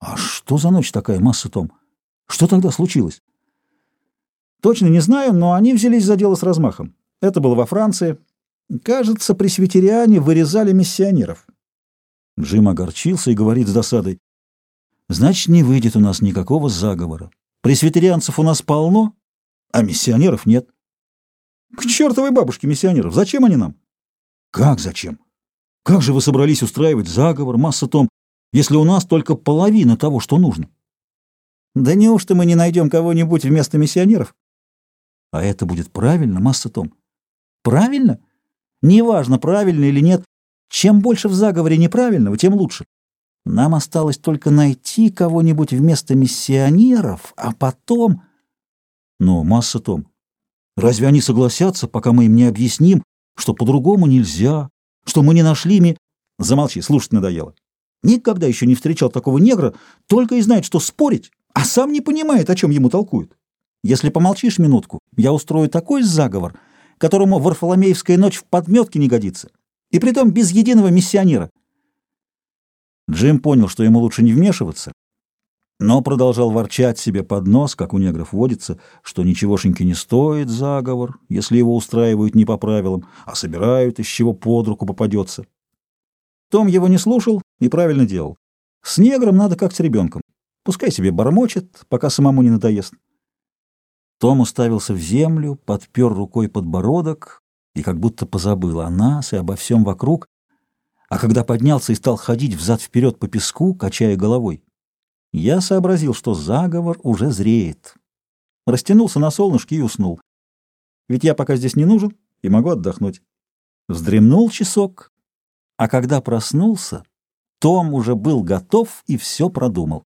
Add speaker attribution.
Speaker 1: А что за ночь такая, масса Том? Что тогда случилось? Точно не знаю, но они взялись за дело с размахом. Это было во Франции. Кажется, пресвитериане вырезали миссионеров. Джим огорчился и говорит с досадой. Значит, не выйдет у нас никакого заговора. Пресвитерианцев у нас полно, а миссионеров нет. К чертовой бабушке миссионеров. Зачем они нам? Как зачем? Как же вы собрались устраивать заговор, масса том, если у нас только половина того, что нужно? Да неужто мы не найдем кого-нибудь вместо миссионеров? А это будет правильно, масса том? Правильно? Неважно, правильно или нет. Чем больше в заговоре неправильного, тем лучше. Нам осталось только найти кого-нибудь вместо миссионеров, а потом... Но, масса том, разве они согласятся, пока мы им не объясним, что по-другому нельзя, что мы не нашли ми... Замолчи, слушать надоело. Никогда еще не встречал такого негра, только и знает, что спорить, а сам не понимает, о чем ему толкуют. Если помолчишь минутку, я устрою такой заговор, которому Варфоломеевская ночь в подметке не годится, и притом без единого миссионера. Джим понял, что ему лучше не вмешиваться, но продолжал ворчать себе под нос, как у негров водится, что ничегошеньки не стоит заговор, если его устраивают не по правилам, а собирают, из чего под руку попадется. Том его не слушал и правильно делал. С негром надо как с ребенком. Пускай себе бормочет, пока самому не надоест. Том уставился в землю, подпер рукой подбородок и как будто позабыл о нас и обо всем вокруг, а когда поднялся и стал ходить взад-вперед по песку, качая головой, я сообразил, что заговор уже зреет. Растянулся на солнышке и уснул. Ведь я пока здесь не нужен и могу отдохнуть. Вздремнул часок, а когда проснулся, Том уже был готов и все продумал.